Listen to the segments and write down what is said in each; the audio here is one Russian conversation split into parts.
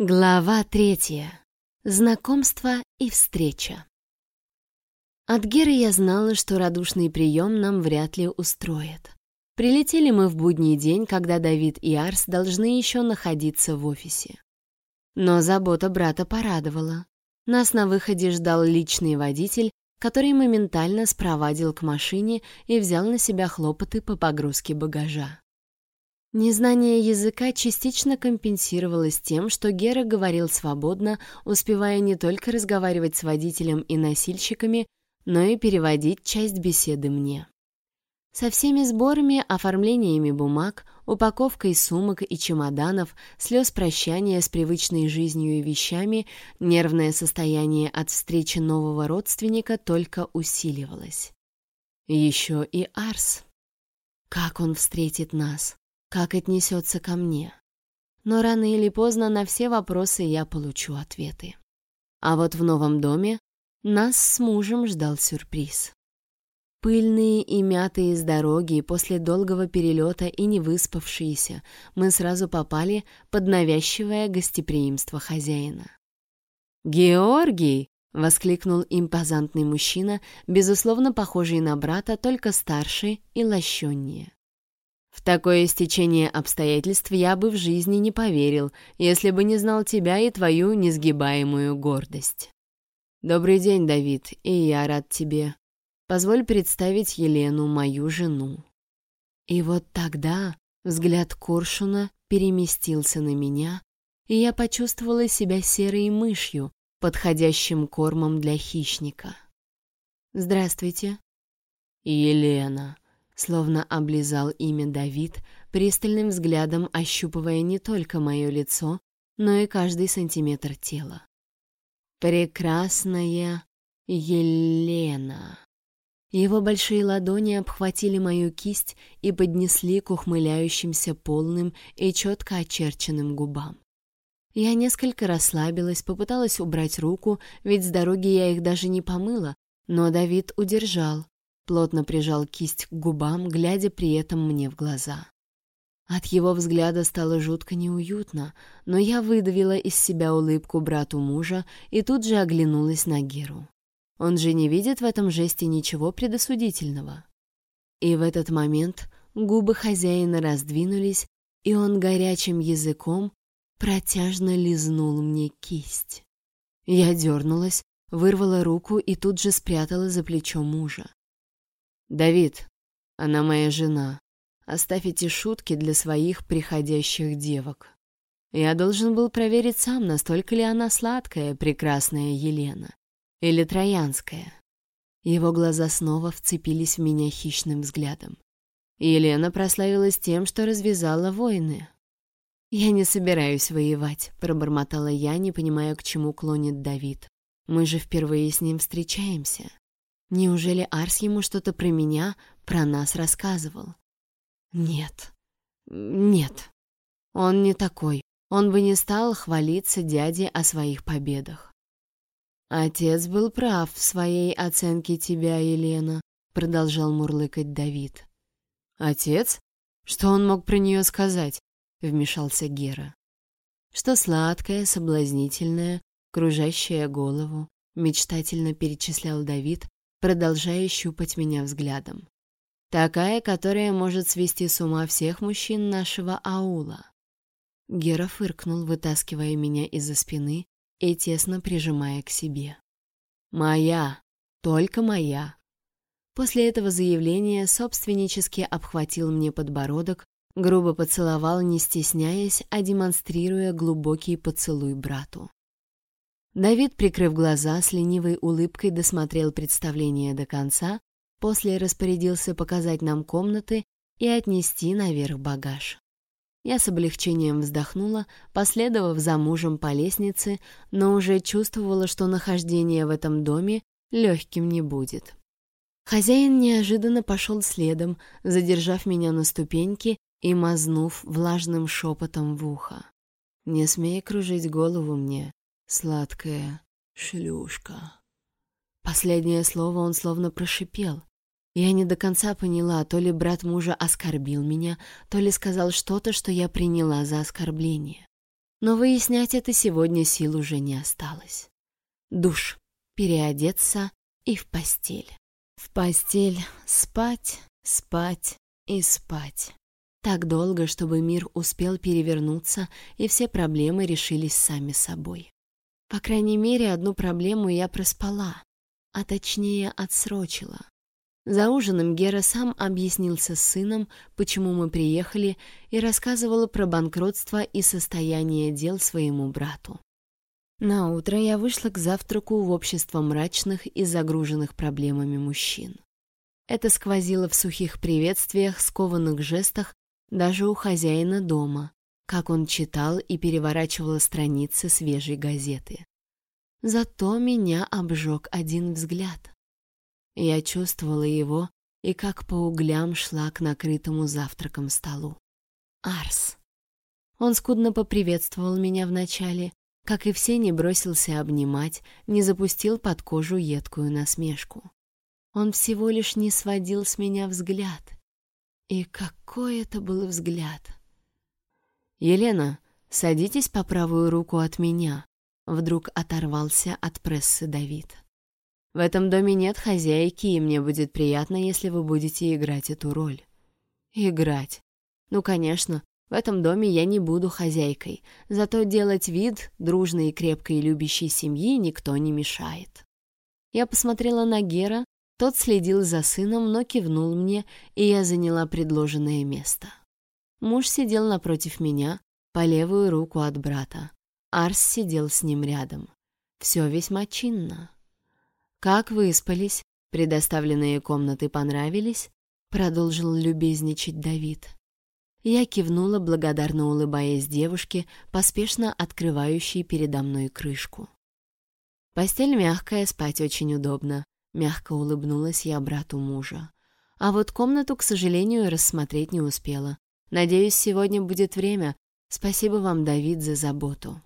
Глава третья. Знакомство и встреча. От Геры я знала, что радушный прием нам вряд ли устроит. Прилетели мы в будний день, когда Давид и Арс должны еще находиться в офисе. Но забота брата порадовала. Нас на выходе ждал личный водитель, который моментально спровадил к машине и взял на себя хлопоты по погрузке багажа. Незнание языка частично компенсировалось тем, что Гера говорил свободно, успевая не только разговаривать с водителем и носильщиками, но и переводить часть беседы мне. Со всеми сборами, оформлениями бумаг, упаковкой сумок и чемоданов, слез прощания с привычной жизнью и вещами, нервное состояние от встречи нового родственника только усиливалось. Еще и Арс. Как он встретит нас? Как отнесется ко мне. Но рано или поздно на все вопросы я получу ответы. А вот в новом доме нас с мужем ждал сюрприз. Пыльные и мятые с дороги, после долгого перелета и не выспавшиеся, мы сразу попали под навязчивое гостеприимство хозяина. «Георгий!» — воскликнул импозантный мужчина, безусловно похожий на брата, только старше и лощеннее. В такое стечение обстоятельств я бы в жизни не поверил, если бы не знал тебя и твою несгибаемую гордость. Добрый день, Давид, и я рад тебе. Позволь представить Елену, мою жену. И вот тогда взгляд Коршуна переместился на меня, и я почувствовала себя серой мышью, подходящим кормом для хищника. «Здравствуйте». «Елена», словно облизал имя Давид, пристальным взглядом ощупывая не только мое лицо, но и каждый сантиметр тела. «Прекрасная Елена!» Его большие ладони обхватили мою кисть и поднесли к ухмыляющимся полным и четко очерченным губам. Я несколько расслабилась, попыталась убрать руку, ведь с дороги я их даже не помыла, но Давид удержал, плотно прижал кисть к губам, глядя при этом мне в глаза. От его взгляда стало жутко неуютно, но я выдавила из себя улыбку брату мужа и тут же оглянулась на Геру. Он же не видит в этом жесте ничего предосудительного. И в этот момент губы хозяина раздвинулись, и он горячим языком протяжно лизнул мне кисть. Я дернулась, вырвала руку и тут же спрятала за плечо мужа. «Давид, она моя жена. Оставь эти шутки для своих приходящих девок. Я должен был проверить сам, настолько ли она сладкая, прекрасная Елена. Или троянская». Его глаза снова вцепились в меня хищным взглядом. Елена прославилась тем, что развязала войны. «Я не собираюсь воевать», — пробормотала я, не понимая, к чему клонит Давид. «Мы же впервые с ним встречаемся». Неужели Арс ему что-то про меня, про нас рассказывал? Нет. Нет. Он не такой. Он бы не стал хвалиться дяде о своих победах. Отец был прав в своей оценке тебя, Елена, продолжал мурлыкать Давид. Отец? Что он мог про нее сказать? Вмешался Гера. Что сладкое, соблазнительное, кружащее голову, мечтательно перечислял Давид, продолжая щупать меня взглядом. Такая, которая может свести с ума всех мужчин нашего аула. Гера фыркнул, вытаскивая меня из-за спины и тесно прижимая к себе. «Моя! Только моя!» После этого заявления собственнически обхватил мне подбородок, грубо поцеловал, не стесняясь, а демонстрируя глубокий поцелуй брату. Давид, прикрыв глаза, с ленивой улыбкой досмотрел представление до конца, после распорядился показать нам комнаты и отнести наверх багаж. Я с облегчением вздохнула, последовав за мужем по лестнице, но уже чувствовала, что нахождение в этом доме легким не будет. Хозяин неожиданно пошел следом, задержав меня на ступеньке и мазнув влажным шепотом в ухо. «Не смей кружить голову мне, Сладкая шлюшка. Последнее слово он словно прошипел. Я не до конца поняла, то ли брат мужа оскорбил меня, то ли сказал что-то, что я приняла за оскорбление. Но выяснять это сегодня сил уже не осталось. Душ, переодеться и в постель. В постель спать, спать и спать. Так долго, чтобы мир успел перевернуться, и все проблемы решились сами собой. По крайней мере, одну проблему я проспала, а точнее отсрочила. За ужином Гера сам объяснился с сыном, почему мы приехали, и рассказывал про банкротство и состояние дел своему брату. На утро я вышла к завтраку в общество мрачных и загруженных проблемами мужчин. Это сквозило в сухих приветствиях, скованных жестах, даже у хозяина дома, как он читал и переворачивал страницы свежей газеты. Зато меня обжег один взгляд. Я чувствовала его и как по углям шла к накрытому завтраком столу. Арс. Он скудно поприветствовал меня вначале, как и все не бросился обнимать, не запустил под кожу едкую насмешку. Он всего лишь не сводил с меня взгляд. И какой это был взгляд! «Елена, садитесь по правую руку от меня», — вдруг оторвался от прессы Давид. В этом доме нет хозяйки, и мне будет приятно, если вы будете играть эту роль. Играть. Ну, конечно, в этом доме я не буду хозяйкой, зато делать вид дружной и крепкой любящей семьи никто не мешает. Я посмотрела на Гера, тот следил за сыном, но кивнул мне, и я заняла предложенное место. Муж сидел напротив меня, по левую руку от брата. Арс сидел с ним рядом. Все весьма чинно. «Как выспались? Предоставленные комнаты понравились?» Продолжил любезничать Давид. Я кивнула, благодарно улыбаясь девушке, поспешно открывающей передо мной крышку. «Постель мягкая, спать очень удобно», — мягко улыбнулась я брату мужа. А вот комнату, к сожалению, рассмотреть не успела. Надеюсь, сегодня будет время. Спасибо вам, Давид, за заботу.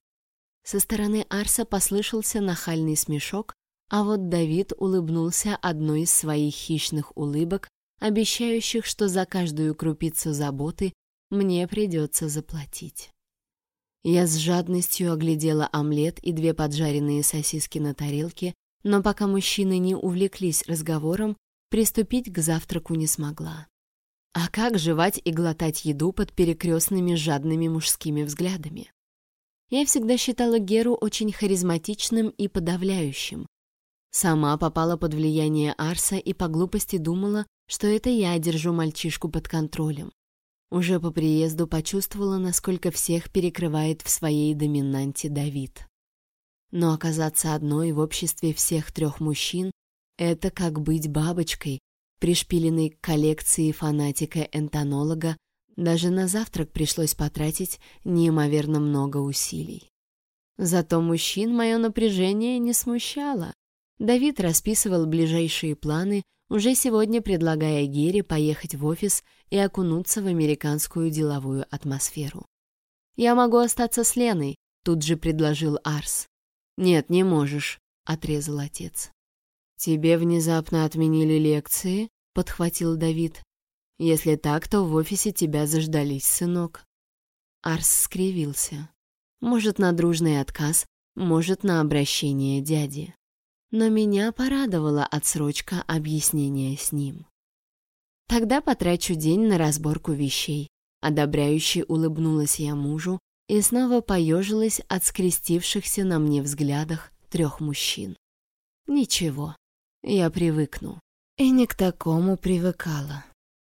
Со стороны Арса послышался нахальный смешок, а вот Давид улыбнулся одной из своих хищных улыбок, обещающих, что за каждую крупицу заботы мне придется заплатить. Я с жадностью оглядела омлет и две поджаренные сосиски на тарелке, но пока мужчины не увлеклись разговором, приступить к завтраку не смогла. А как жевать и глотать еду под перекрестными жадными мужскими взглядами? Я всегда считала Геру очень харизматичным и подавляющим, Сама попала под влияние Арса и по глупости думала, что это я держу мальчишку под контролем. Уже по приезду почувствовала, насколько всех перекрывает в своей доминанте Давид. Но оказаться одной в обществе всех трех мужчин — это как быть бабочкой, пришпиленной к коллекции фанатика-энтонолога, даже на завтрак пришлось потратить неимоверно много усилий. Зато мужчин мое напряжение не смущало. Давид расписывал ближайшие планы, уже сегодня предлагая Гере поехать в офис и окунуться в американскую деловую атмосферу. «Я могу остаться с Леной», — тут же предложил Арс. «Нет, не можешь», — отрезал отец. «Тебе внезапно отменили лекции?» — подхватил Давид. «Если так, то в офисе тебя заждались, сынок». Арс скривился. Может, на дружный отказ, может, на обращение дяди но меня порадовала отсрочка объяснения с ним. Тогда потрачу день на разборку вещей. Одобряюще улыбнулась я мужу и снова поежилась от скрестившихся на мне взглядах трех мужчин. Ничего, я привыкну. И не к такому привыкала.